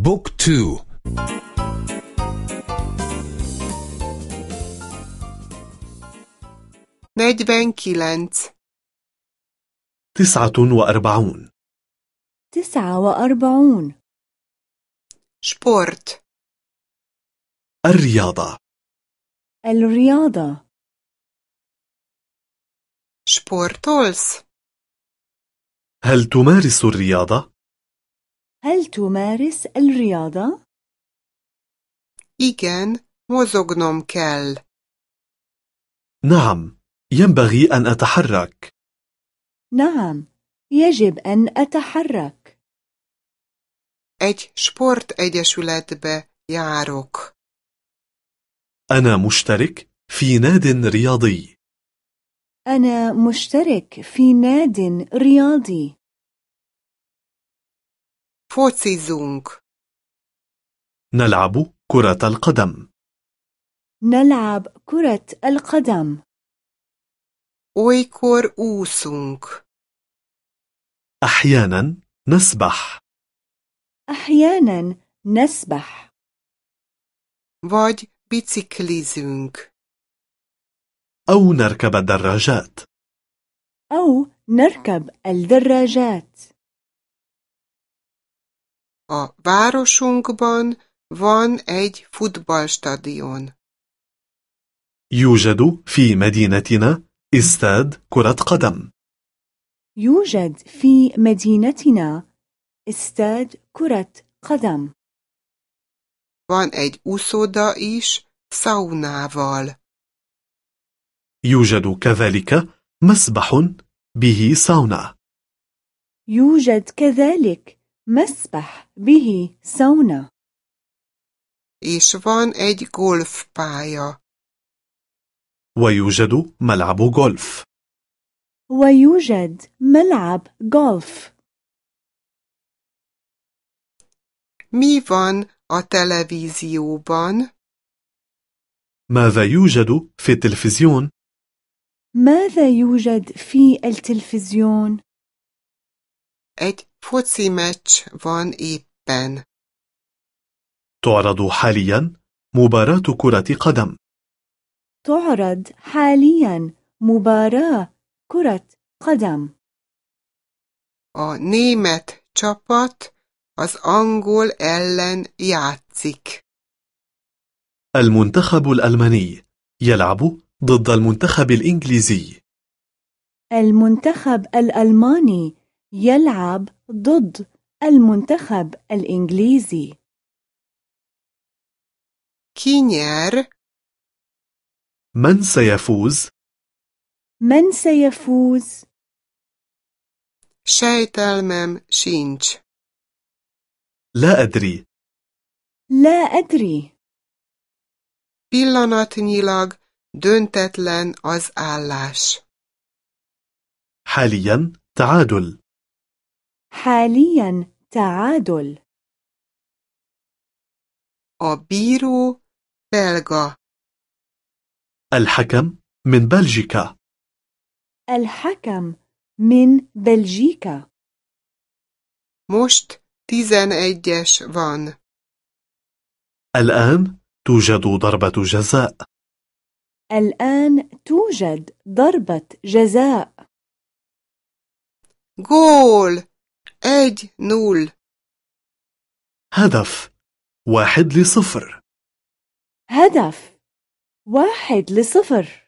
بوك تو. نجبن كيلنت تسعة وأربعون. تسعة وأربعون. سبورت. الرياضة. الرياضة. سبورتولس هل تمارس الرياضة؟ هل تمارس الرياضة؟ Igen, mozognom kell. نعم ينبغي أن أتحرك نعم يجب أن أتحرك Egy sportegyesületbe járok. أنا مشترك في ناد رياضي أنا مشترك في ناد رياضي Focizunk. نلعب كرة القدم نلعب كرة القدم Olykor úszunk. أحيانا نسبح أحيانا نسبح Vagy biciklizünk. أو نركب الدراجات أو نركب الدراجات A városunkban van egy futballstadion. يوجد في مدينتنا استاد كرة قدم يوجد في مدينتنا استاد كرة قدم Van egy úszoda is, szaunával. يوجد كذلك مسبح به ساونا يوجد كذلك مسبح به سونا És van egy golfpálya. ويوجد ملعب غولف ويوجد ملعب غولف Mi van a televízióban? ماذا يوجد في التلفزيون؟ ماذا يوجد في التلفزيون؟ Egy foci meccs van éppen. تعرض حاليا مباراة كرة قدم تعرض حاليا مباراة كرة قدم A német csapat az angol ellen játszik. المنتخب الألماني يلعب ضد المنتخب الإنجليزي المنتخب الألماني يلعب ضد المنتخب الإنجليزي nyer? من سيفوز؟ من سيفوز؟ Sejtelmem sincs. لا أدري لا أدري Pillanatnyilag döntetlen az állás. حاليا تعادل حاليا تعادل A bíró belga. الحكم من بلجيكا الحكم من بلجيكا Most 11-es van. الآن توجد ضربة جزاء الآن توجد ضربة جزاء Gól! Egy null. هدف واحد لصفر هدف واحد لصفر